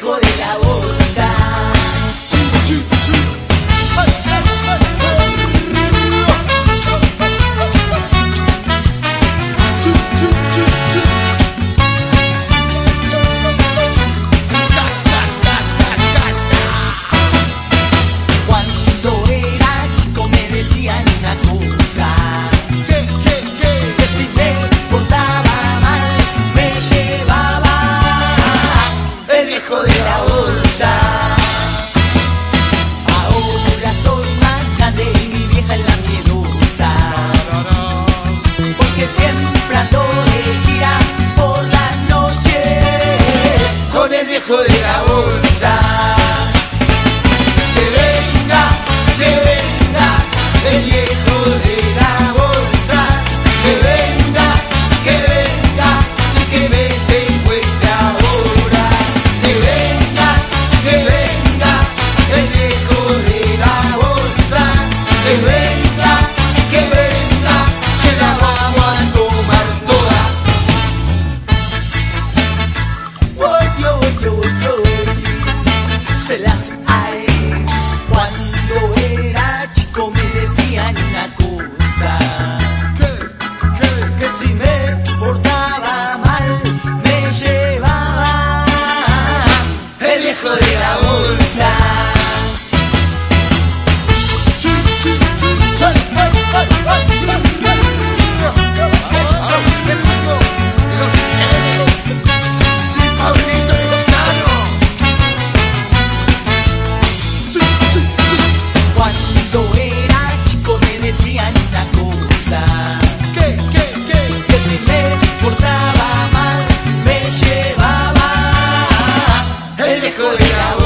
dejo de. Julia.